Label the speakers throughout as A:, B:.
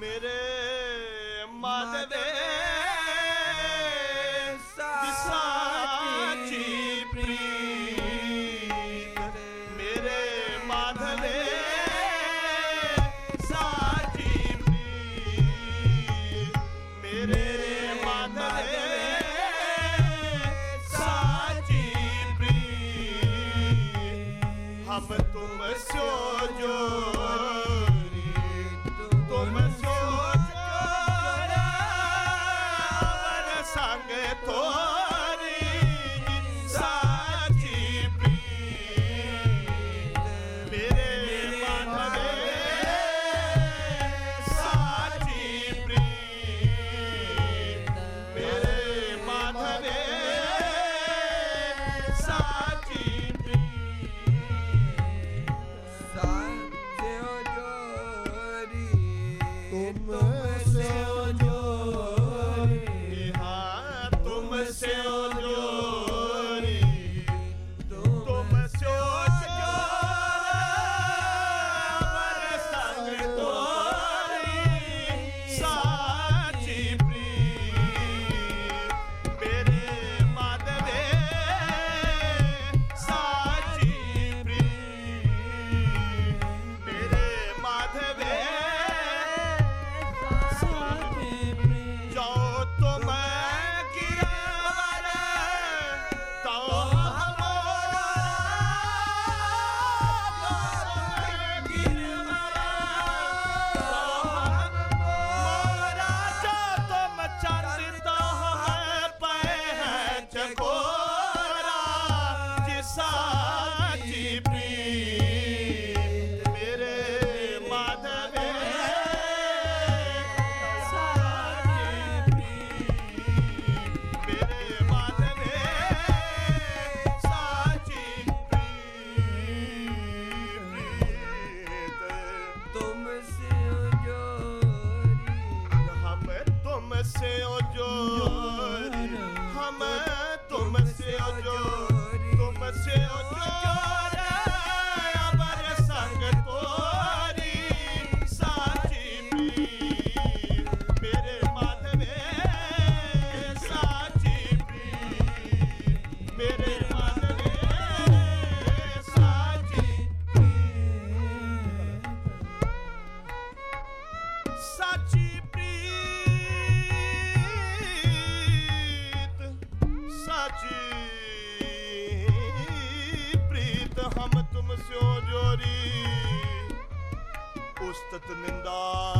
A: ਮੇਰੇ ਮਨ ਦੇ ਸਾਚੀ ਪ੍ਰੀਤ ਮੇਰੇ ਮਾਧਲੇ ਸਾਚੀ ਪ੍ਰੀਤ ਮੇਰੇ ਮਾਧਲੇ ਸਾਚੀ ਪ੍ਰੀਤ। ਹਮ ਤੁਮ ਸੋ ਜੋ the Mindar.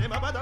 A: Toma.